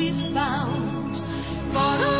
we've we found. For